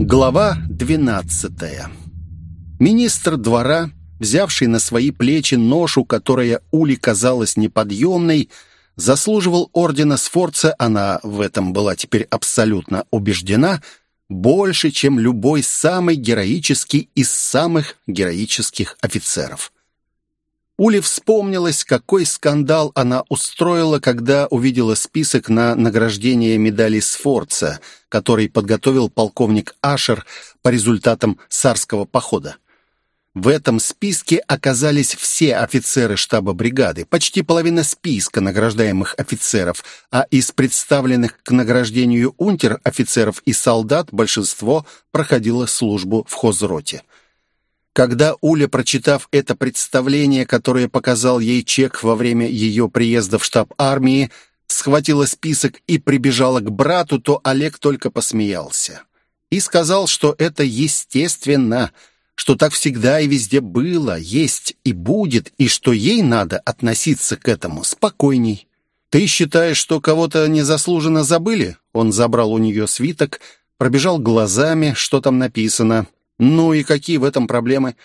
Глава 12 Министр двора, взявший на свои плечи ношу, которая Ули казалась неподъемной, заслуживал ордена Сфорца, она в этом была теперь абсолютно убеждена, больше, чем любой самый героический из самых героических офицеров. Уле вспомнилось, какой скандал она устроила, когда увидела список на награждение медали Сфорца, который подготовил полковник Ашер по результатам царского похода. В этом списке оказались все офицеры штаба бригады, почти половина списка награждаемых офицеров, а из представленных к награждению унтер-офицеров и солдат большинство проходило службу в хозроте. Когда Уля, прочитав это представление, которое показал ей чек во время ее приезда в штаб армии, схватила список и прибежала к брату, то Олег только посмеялся. И сказал, что это естественно, что так всегда и везде было, есть и будет, и что ей надо относиться к этому спокойней. «Ты считаешь, что кого-то незаслуженно забыли?» Он забрал у нее свиток, пробежал глазами, что там написано. «Ну и какие в этом проблемы?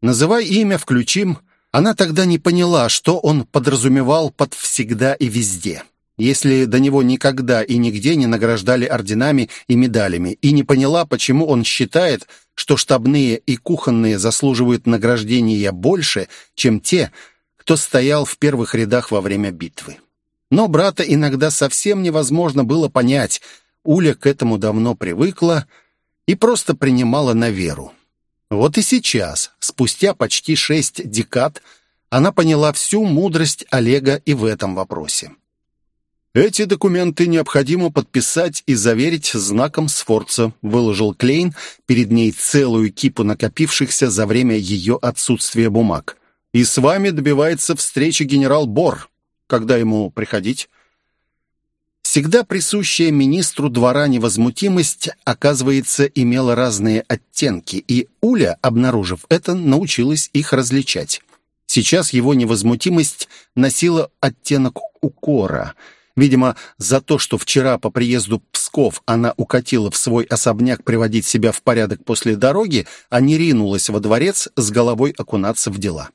Называй имя, включим». Она тогда не поняла, что он подразумевал под «всегда и везде». Если до него никогда и нигде не награждали орденами и медалями, и не поняла, почему он считает, что штабные и кухонные заслуживают награждения больше, чем те, кто стоял в первых рядах во время битвы. Но брата иногда совсем невозможно было понять. Уля к этому давно привыкла, и просто принимала на веру. Вот и сейчас, спустя почти шесть декад, она поняла всю мудрость Олега и в этом вопросе. «Эти документы необходимо подписать и заверить знаком Сфорца», выложил Клейн перед ней целую кипу накопившихся за время ее отсутствия бумаг. «И с вами добивается встречи генерал Бор. Когда ему приходить?» Всегда присущая министру двора невозмутимость, оказывается, имела разные оттенки, и Уля, обнаружив это, научилась их различать. Сейчас его невозмутимость носила оттенок укора. Видимо, за то, что вчера по приезду Псков она укатила в свой особняк приводить себя в порядок после дороги, а не ринулась во дворец с головой окунаться в дела.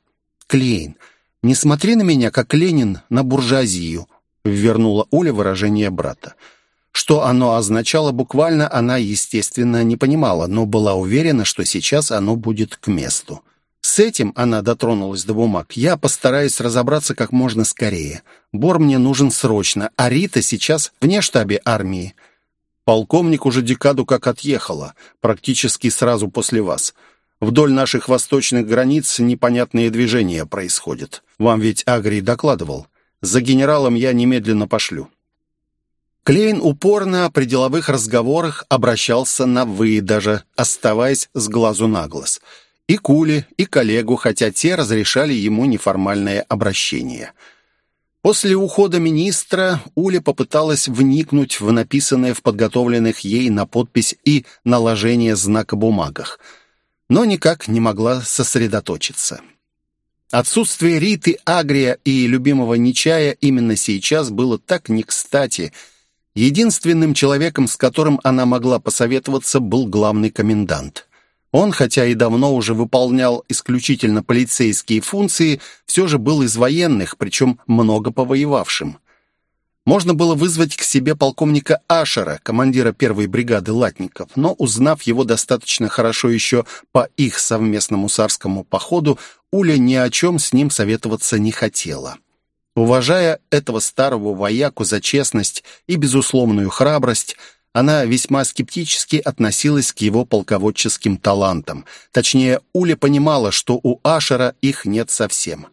«Клейн, не смотри на меня, как Ленин на буржуазию», вернула Оля выражение брата. Что оно означало буквально, она, естественно, не понимала, но была уверена, что сейчас оно будет к месту. С этим она дотронулась до бумаг. Я постараюсь разобраться как можно скорее. Бор мне нужен срочно, а Рита сейчас вне штабе армии. Полковник уже декаду как отъехала, практически сразу после вас. Вдоль наших восточных границ непонятные движения происходят. Вам ведь Агрий докладывал. За генералом я немедленно пошлю». Клейн упорно при деловых разговорах обращался на «вы», даже оставаясь с глазу на глаз. И Кули, и коллегу, хотя те разрешали ему неформальное обращение. После ухода министра Уля попыталась вникнуть в написанное в подготовленных ей на подпись и наложение знака бумагах, но никак не могла сосредоточиться. Отсутствие Риты, Агрия и любимого Нечая именно сейчас было так не кстати. Единственным человеком, с которым она могла посоветоваться, был главный комендант. Он, хотя и давно уже выполнял исключительно полицейские функции, все же был из военных, причем много повоевавшим. Можно было вызвать к себе полковника Ашера, командира первой бригады латников, но, узнав его достаточно хорошо еще по их совместному царскому походу, Уля ни о чем с ним советоваться не хотела. Уважая этого старого вояку за честность и безусловную храбрость, она весьма скептически относилась к его полководческим талантам. Точнее, Уля понимала, что у Ашера их нет совсем.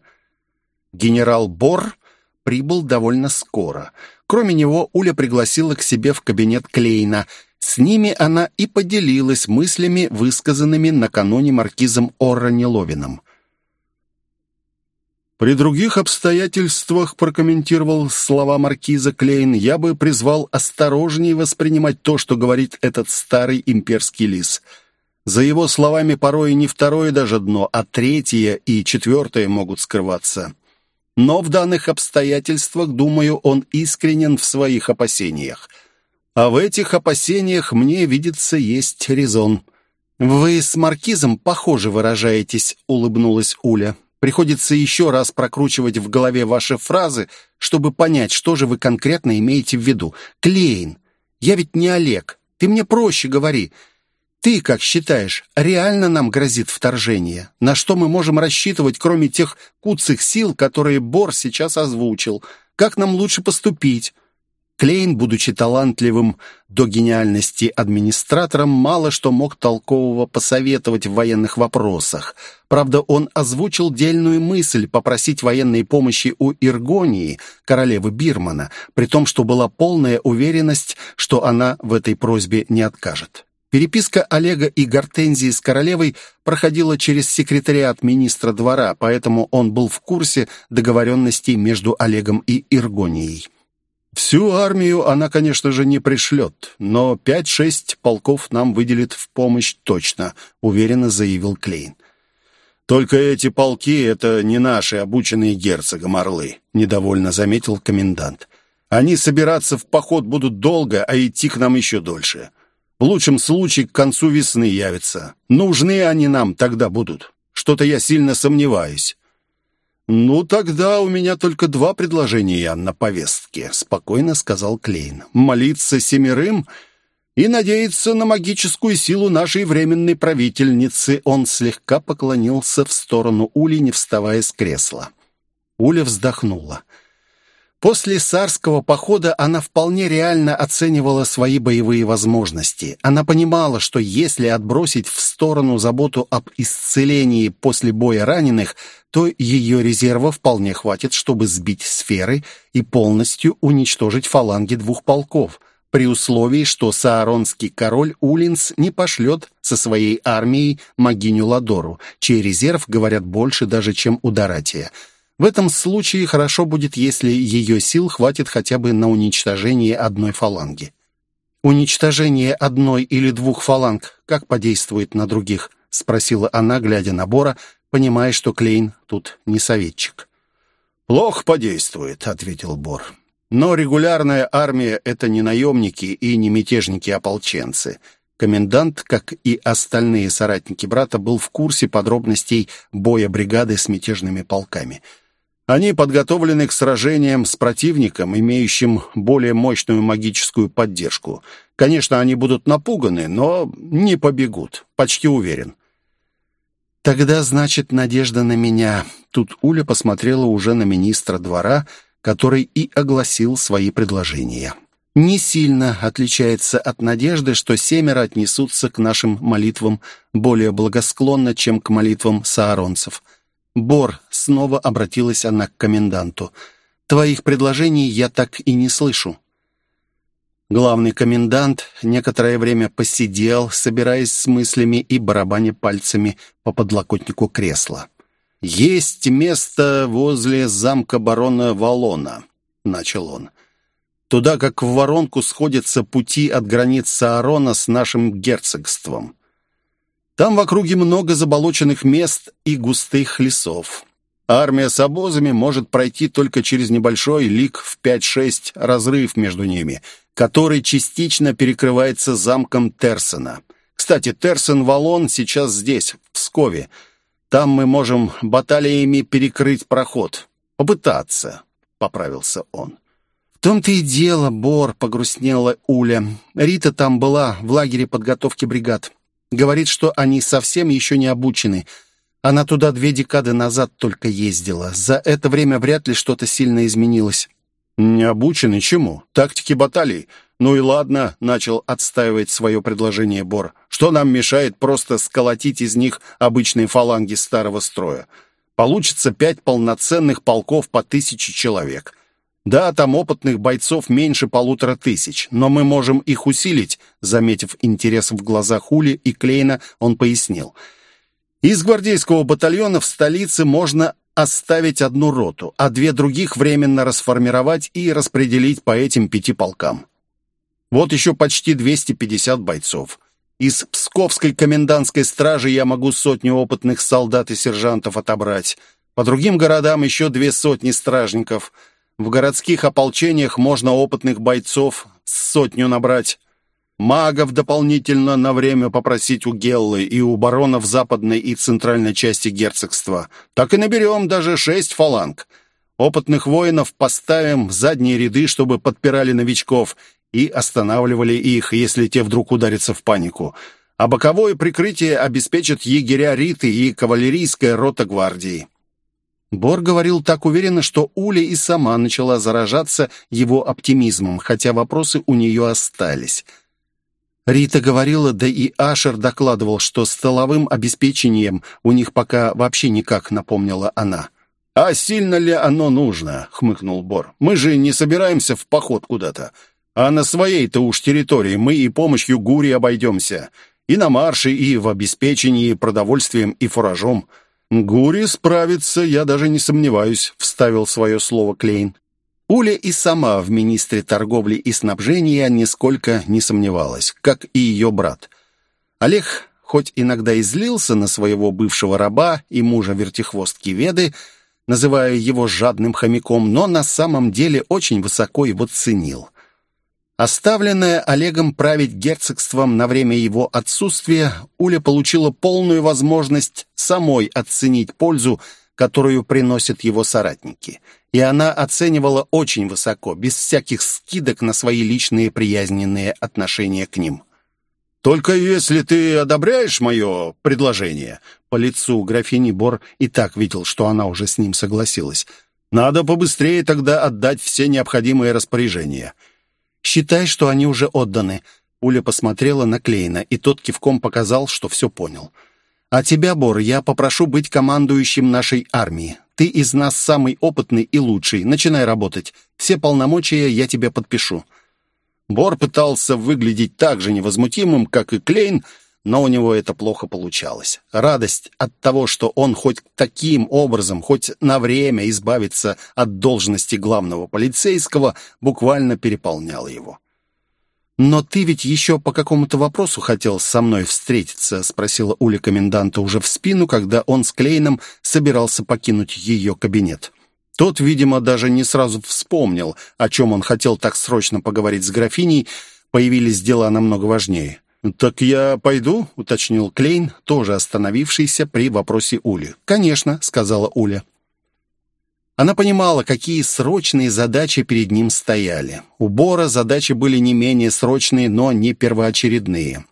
Генерал Бор прибыл довольно скоро. Кроме него, Уля пригласила к себе в кабинет Клейна. С ними она и поделилась мыслями, высказанными накануне маркизом Орраниловиным. «При других обстоятельствах, — прокомментировал слова маркиза Клейн, — я бы призвал осторожнее воспринимать то, что говорит этот старый имперский лис. За его словами порой не второе даже дно, а третье и четвертое могут скрываться. Но в данных обстоятельствах, думаю, он искренен в своих опасениях. А в этих опасениях мне, видится, есть резон». «Вы с маркизом похоже выражаетесь», — улыбнулась Уля. «Приходится еще раз прокручивать в голове ваши фразы, чтобы понять, что же вы конкретно имеете в виду. Клейн, я ведь не Олег. Ты мне проще говори. Ты как считаешь, реально нам грозит вторжение? На что мы можем рассчитывать, кроме тех куцых сил, которые Бор сейчас озвучил? Как нам лучше поступить?» Клейн, будучи талантливым до гениальности администратором, мало что мог толкового посоветовать в военных вопросах. Правда, он озвучил дельную мысль попросить военной помощи у Иргонии, королевы Бирмана, при том, что была полная уверенность, что она в этой просьбе не откажет. Переписка Олега и Гортензии с королевой проходила через секретариат министра двора, поэтому он был в курсе договоренностей между Олегом и Иргонией. Всю армию она, конечно же, не пришлет, но пять-шесть полков нам выделит в помощь точно, уверенно заявил Клейн. Только эти полки — это не наши обученные герцогом орлы, недовольно заметил комендант. Они собираться в поход будут долго, а идти к нам еще дольше. В лучшем случае к концу весны явятся. Нужны они нам тогда будут. Что-то я сильно сомневаюсь. «Ну, тогда у меня только два предложения на повестке», — спокойно сказал Клейн. «Молиться семерым и надеяться на магическую силу нашей временной правительницы». Он слегка поклонился в сторону Ули, не вставая с кресла. Уля вздохнула. После царского похода она вполне реально оценивала свои боевые возможности. Она понимала, что если отбросить в сторону заботу об исцелении после боя раненых, то ее резерва вполне хватит, чтобы сбить сферы и полностью уничтожить фаланги двух полков, при условии, что сааронский король Улинс не пошлет со своей армией Магиню Ладору, чей резерв, говорят, больше даже, чем у Доратия – в этом случае хорошо будет, если ее сил хватит хотя бы на уничтожение одной фаланги. «Уничтожение одной или двух фаланг как подействует на других?» — спросила она, глядя на Бора, понимая, что Клейн тут не советчик. «Плохо подействует», — ответил Бор. «Но регулярная армия — это не наемники и не мятежники-ополченцы». Комендант, как и остальные соратники брата, был в курсе подробностей боя бригады с мятежными полками — они подготовлены к сражениям с противником, имеющим более мощную магическую поддержку. Конечно, они будут напуганы, но не побегут, почти уверен. «Тогда, значит, надежда на меня». Тут Уля посмотрела уже на министра двора, который и огласил свои предложения. «Не сильно отличается от надежды, что семеро отнесутся к нашим молитвам более благосклонно, чем к молитвам сааронцев». «Бор», — снова обратилась она к коменданту, — «твоих предложений я так и не слышу». Главный комендант некоторое время посидел, собираясь с мыслями и барабаня пальцами по подлокотнику кресла. «Есть место возле замка барона Валона», — начал он. «Туда, как в воронку, сходятся пути от границ Саарона с нашим герцогством. Там в округе много заболоченных мест и густых лесов. Армия с обозами может пройти только через небольшой лик в 5-6 разрыв между ними, который частично перекрывается замком Терсона. Кстати, Терсон-Валон сейчас здесь, в Скове. Там мы можем баталиями перекрыть проход. Попытаться, — поправился он. «В том-то и дело, Бор», — погрустнела Уля. «Рита там была, в лагере подготовки бригад. Говорит, что они совсем еще не обучены. Она туда две декады назад только ездила. За это время вряд ли что-то сильно изменилось. «Не обучены чему? Тактике баталий? Ну и ладно», — начал отстаивать свое предложение Бор. «Что нам мешает просто сколотить из них обычные фаланги старого строя? Получится пять полноценных полков по тысяче человек. Да, там опытных бойцов меньше полутора тысяч, но мы можем их усилить, заметив интерес в глазах Ули и Клейна, он пояснил. Из гвардейского батальона в столице можно оставить одну роту, а две других временно расформировать и распределить по этим пяти полкам. Вот еще почти 250 бойцов. Из Псковской комендантской стражи я могу сотню опытных солдат и сержантов отобрать. По другим городам еще две сотни стражников – В городских ополчениях можно опытных бойцов сотню набрать. Магов дополнительно на время попросить у Геллы и у баронов западной и центральной части герцогства. Так и наберем даже шесть фаланг. Опытных воинов поставим в задние ряды, чтобы подпирали новичков и останавливали их, если те вдруг ударятся в панику. А боковое прикрытие обеспечат егеря Риты и кавалерийская рота гвардии. Бор говорил так уверенно, что Уля и сама начала заражаться его оптимизмом, хотя вопросы у нее остались — Рита говорила, да и Ашер докладывал, что с столовым обеспечением у них пока вообще никак, напомнила она. «А сильно ли оно нужно?» — хмыкнул Бор. «Мы же не собираемся в поход куда-то. А на своей-то уж территории мы и помощью Гури обойдемся. И на марше, и в обеспечении продовольствием и фуражом». «Гури справится, я даже не сомневаюсь», — вставил свое слово Клейн. Уля и сама в министре торговли и снабжения нисколько не сомневалась, как и ее брат. Олег, хоть иногда и злился на своего бывшего раба и мужа вертихвостки Веды, называя его жадным хомяком, но на самом деле очень высоко его ценил. Оставленная Олегом править герцогством на время его отсутствия, Уля получила полную возможность самой оценить пользу, которую приносят его соратники – и она оценивала очень высоко, без всяких скидок на свои личные приязненные отношения к ним. «Только если ты одобряешь мое предложение...» По лицу графини Бор и так видел, что она уже с ним согласилась. «Надо побыстрее тогда отдать все необходимые распоряжения». «Считай, что они уже отданы». Уля посмотрела на Клейна, и тот кивком показал, что все понял. «А тебя, Бор, я попрошу быть командующим нашей армией. Ты из нас самый опытный и лучший. Начинай работать. Все полномочия я тебе подпишу». Бор пытался выглядеть так же невозмутимым, как и Клейн, но у него это плохо получалось. Радость от того, что он хоть таким образом, хоть на время избавится от должности главного полицейского, буквально переполняла его. «Но ты ведь еще по какому-то вопросу хотел со мной встретиться?» — спросила Уля коменданта уже в спину, когда он с Клейном собирался покинуть ее кабинет. Тот, видимо, даже не сразу вспомнил, о чем он хотел так срочно поговорить с графиней, появились дела намного важнее. «Так я пойду?» — уточнил Клейн, тоже остановившийся при вопросе Ули. «Конечно», — сказала Уля. Она понимала, какие срочные задачи перед ним стояли. У Бора задачи были не менее срочные, но не первоочередные.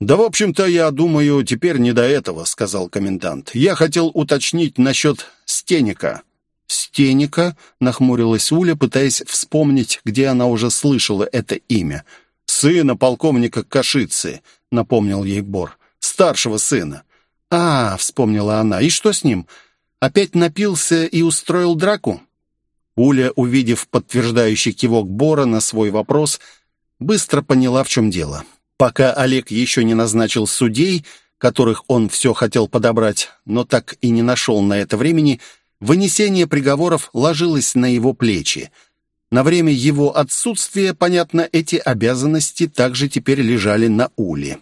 «Да, в общем-то, я думаю, теперь не до этого», — сказал комендант. «Я хотел уточнить насчет Стеника». «Стеника?» — нахмурилась Уля, пытаясь вспомнить, где она уже слышала это имя. «Сына полковника Кашицы», — напомнил ей Бор. «Старшего сына». «А, — вспомнила она, — и что с ним?» Опять напился и устроил драку?» Уля, увидев подтверждающий кивок Бора на свой вопрос, быстро поняла, в чем дело. Пока Олег еще не назначил судей, которых он все хотел подобрать, но так и не нашел на это времени, вынесение приговоров ложилось на его плечи. На время его отсутствия, понятно, эти обязанности также теперь лежали на Уле.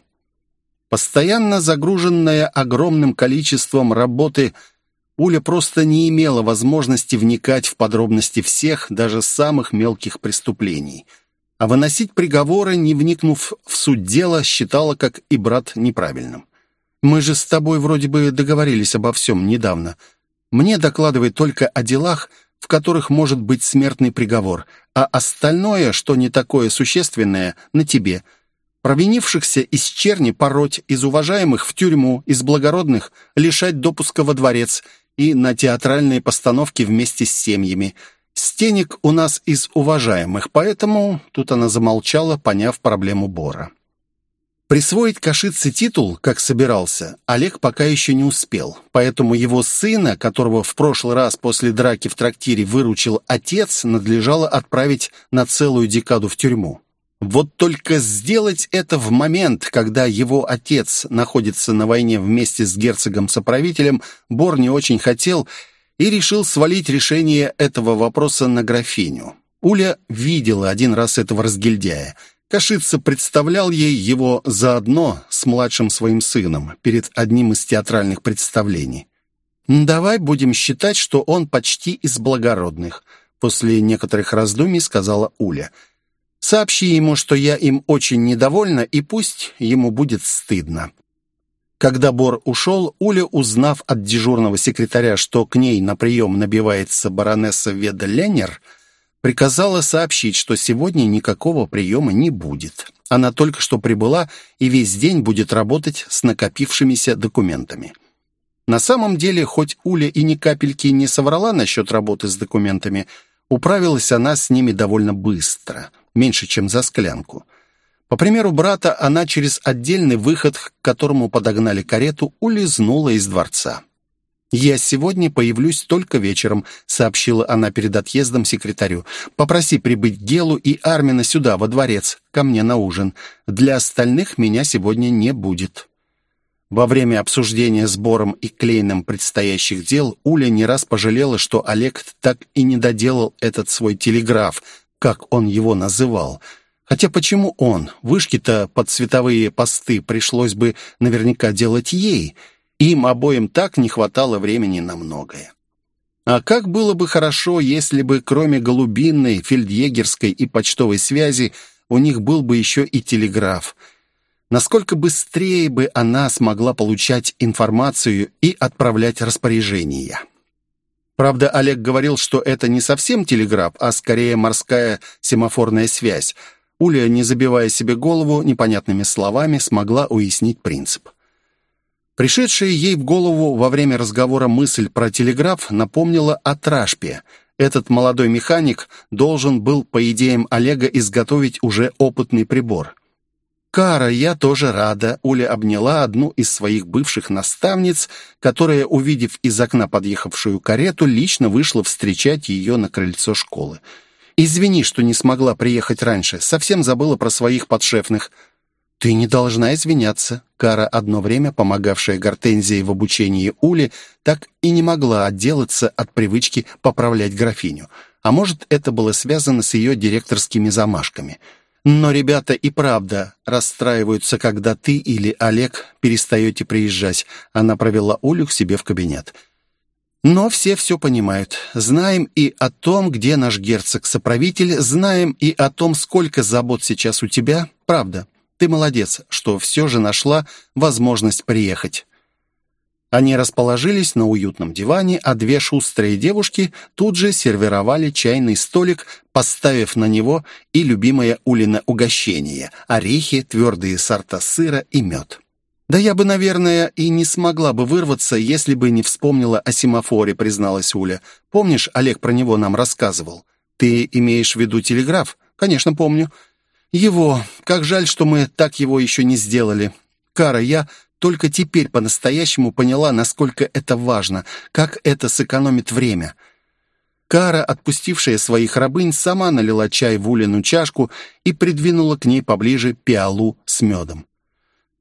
Постоянно загруженная огромным количеством работы – Уля просто не имела возможности вникать в подробности всех, даже самых мелких преступлений. А выносить приговоры, не вникнув в суть дела, считала, как и брат, неправильным. «Мы же с тобой вроде бы договорились обо всем недавно. Мне докладывай только о делах, в которых может быть смертный приговор, а остальное, что не такое существенное, на тебе. Провинившихся из черни пороть, из уважаемых в тюрьму, из благородных лишать допуска во дворец — и на театральные постановки вместе с семьями. Стенек у нас из уважаемых, поэтому...» Тут она замолчала, поняв проблему Бора. Присвоить Кашице титул, как собирался, Олег пока еще не успел, поэтому его сына, которого в прошлый раз после драки в трактире выручил отец, надлежало отправить на целую декаду в тюрьму. Вот только сделать это в момент, когда его отец находится на войне вместе с герцогом-соправителем, Бор не очень хотел и решил свалить решение этого вопроса на графиню. Уля видела один раз этого разгильдяя. Кашица представлял ей его заодно с младшим своим сыном перед одним из театральных представлений. «Давай будем считать, что он почти из благородных. после некоторых раздумий сказала Уля. «Сообщи ему, что я им очень недовольна, и пусть ему будет стыдно». Когда Бор ушел, Уля, узнав от дежурного секретаря, что к ней на прием набивается баронесса Веда Леннер, приказала сообщить, что сегодня никакого приема не будет. Она только что прибыла и весь день будет работать с накопившимися документами. На самом деле, хоть Уля и ни капельки не соврала насчет работы с документами, управилась она с ними довольно быстро, меньше, чем за склянку – по примеру брата, она через отдельный выход, к которому подогнали карету, улизнула из дворца. «Я сегодня появлюсь только вечером», — сообщила она перед отъездом секретарю. «Попроси прибыть Гелу и Армина сюда, во дворец, ко мне на ужин. Для остальных меня сегодня не будет». Во время обсуждения сбором и Клейном предстоящих дел Уля не раз пожалела, что Олег так и не доделал этот свой телеграф, как он его называл — Хотя почему он? Вышки-то под световые посты пришлось бы наверняка делать ей. Им обоим так не хватало времени на многое. А как было бы хорошо, если бы кроме голубинной, фельдъегерской и почтовой связи у них был бы еще и телеграф. Насколько быстрее бы она смогла получать информацию и отправлять распоряжения. Правда, Олег говорил, что это не совсем телеграф, а скорее морская семафорная связь, Уля, не забивая себе голову непонятными словами, смогла уяснить принцип. Пришедшая ей в голову во время разговора мысль про телеграф напомнила о Трашпе. Этот молодой механик должен был, по идеям Олега, изготовить уже опытный прибор. «Кара, я тоже рада», — Уля обняла одну из своих бывших наставниц, которая, увидев из окна подъехавшую карету, лично вышла встречать ее на крыльцо школы. Извини, что не смогла приехать раньше. Совсем забыла про своих подшефных». «Ты не должна извиняться». Кара, одно время помогавшая Гортензии в обучении Ули, так и не могла отделаться от привычки поправлять графиню. А может, это было связано с ее директорскими замашками. Но ребята и правда расстраиваются, когда ты или Олег перестаете приезжать. Она провела Улю к себе в кабинет. Но все все понимают. Знаем и о том, где наш герцог-соправитель, знаем и о том, сколько забот сейчас у тебя. Правда, ты молодец, что все же нашла возможность приехать». Они расположились на уютном диване, а две шустрые девушки тут же сервировали чайный столик, поставив на него и любимое Улина угощение – орехи, твердые сорта сыра и мед. «Да я бы, наверное, и не смогла бы вырваться, если бы не вспомнила о семафоре», призналась Уля. «Помнишь, Олег про него нам рассказывал? Ты имеешь в виду телеграф?» «Конечно, помню». «Его. Как жаль, что мы так его еще не сделали. Кара, я только теперь по-настоящему поняла, насколько это важно, как это сэкономит время». Кара, отпустившая своих рабынь, сама налила чай в Улину чашку и придвинула к ней поближе пиалу с медом.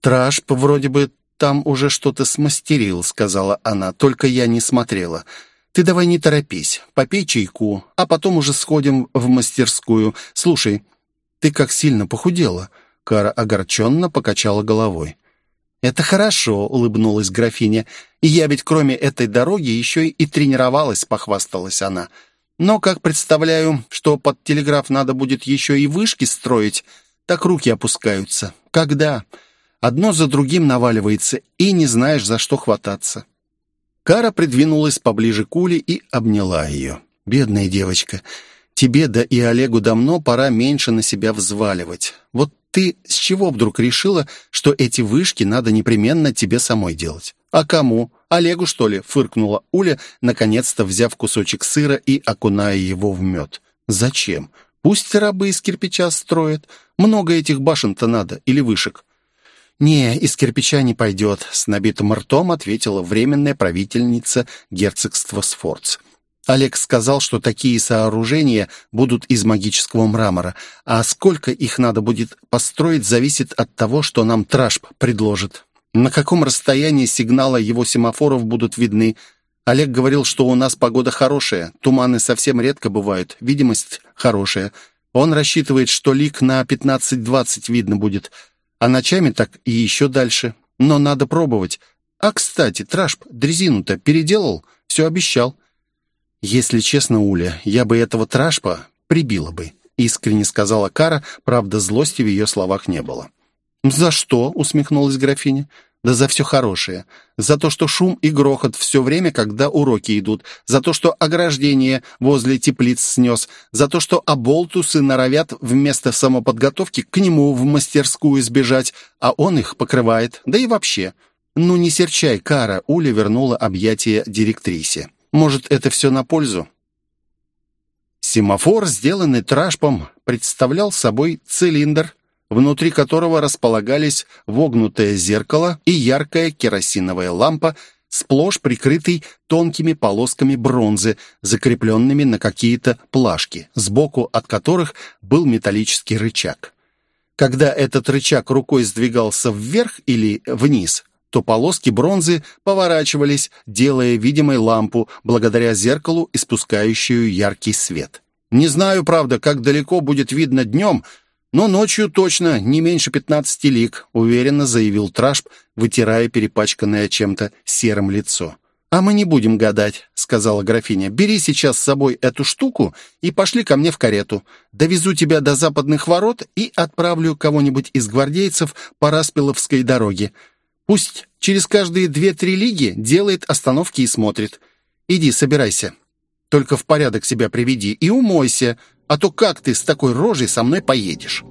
«Тражп вроде бы там уже что-то смастерил», — сказала она, — «только я не смотрела. Ты давай не торопись, попей чайку, а потом уже сходим в мастерскую. Слушай, ты как сильно похудела». Кара огорченно покачала головой. «Это хорошо», — улыбнулась графиня. «И я ведь кроме этой дороги еще и тренировалась», — похвасталась она. «Но, как представляю, что под телеграф надо будет еще и вышки строить, так руки опускаются. Когда? Одно за другим наваливается, и не знаешь, за что хвататься. Кара придвинулась поближе к Уле и обняла ее. «Бедная девочка, тебе да и Олегу давно пора меньше на себя взваливать. Вот ты с чего вдруг решила, что эти вышки надо непременно тебе самой делать? А кому? Олегу, что ли?» — фыркнула Уля, наконец-то взяв кусочек сыра и окуная его в мед. «Зачем? Пусть рабы из кирпича строят. Много этих башен-то надо, или вышек. «Не, из кирпича не пойдет», — с набитым ртом ответила временная правительница герцогства Сфорц. Олег сказал, что такие сооружения будут из магического мрамора, а сколько их надо будет построить, зависит от того, что нам Трашп предложит. На каком расстоянии сигнала его семафоров будут видны. Олег говорил, что у нас погода хорошая, туманы совсем редко бывают, видимость хорошая. Он рассчитывает, что лик на 15-20 видно будет, а ночами так и еще дальше. Но надо пробовать. А, кстати, Трашп дрезину-то переделал, все обещал. «Если честно, Уля, я бы этого тражпа прибила бы», искренне сказала Кара, правда, злости в ее словах не было. «За что?» — усмехнулась графиня. Да за все хорошее. За то, что шум и грохот все время, когда уроки идут. За то, что ограждение возле теплиц снес. За то, что оболтусы норовят вместо самоподготовки к нему в мастерскую сбежать, а он их покрывает. Да и вообще. Ну не серчай, Кара, Уля вернула объятие директрисе. Может, это все на пользу? Семафор, сделанный тражпом, представлял собой цилиндр, внутри которого располагались вогнутое зеркало и яркая керосиновая лампа, сплошь прикрытый тонкими полосками бронзы, закрепленными на какие-то плашки, сбоку от которых был металлический рычаг. Когда этот рычаг рукой сдвигался вверх или вниз, то полоски бронзы поворачивались, делая видимой лампу, благодаря зеркалу, испускающую яркий свет. Не знаю, правда, как далеко будет видно днем, но ночью точно не меньше пятнадцати лик», — уверенно заявил Трашп, вытирая перепачканное чем-то серым лицо. «А мы не будем гадать», — сказала графиня. «Бери сейчас с собой эту штуку и пошли ко мне в карету. Довезу тебя до западных ворот и отправлю кого-нибудь из гвардейцев по Распиловской дороге. Пусть через каждые две-три лиги делает остановки и смотрит. Иди, собирайся. Только в порядок себя приведи и умойся, а то как ты с такой рожей со мной поедешь?»